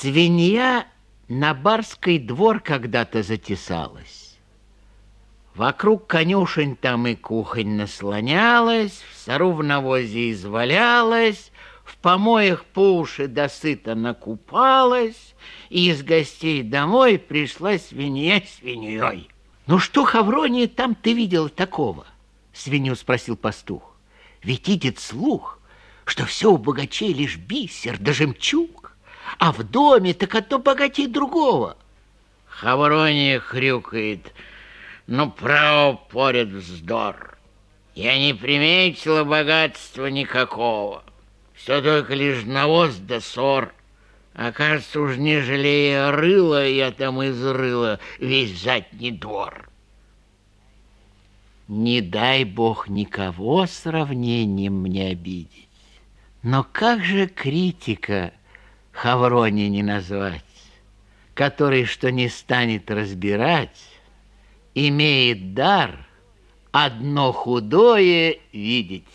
Свинья на барский двор когда-то затесалась. Вокруг конюшень там и кухонь наслонялась, в сору в навозе извалялась, в помоях по уши досыта накупалась, и из гостей домой пришла свинья свиньей. «Ну что, Хаврония, там ты видел такого?» Свинью спросил пастух. «Ведь идет слух, что все у богачей лишь бисер да жемчуг, а в доме так одно богатей другого». Хаврония хрюкает. Ну, право поряд вздор. Я не приметила богатства никакого. Все только лишь навоз да ссор. А кажется, уж не жалея рыла, я там изрыла весь задний двор. Не дай бог никого сравнением мне обидеть. Но как же критика Хаврони не назвать, который, что не станет разбирать, имеет дар одно худое видеть.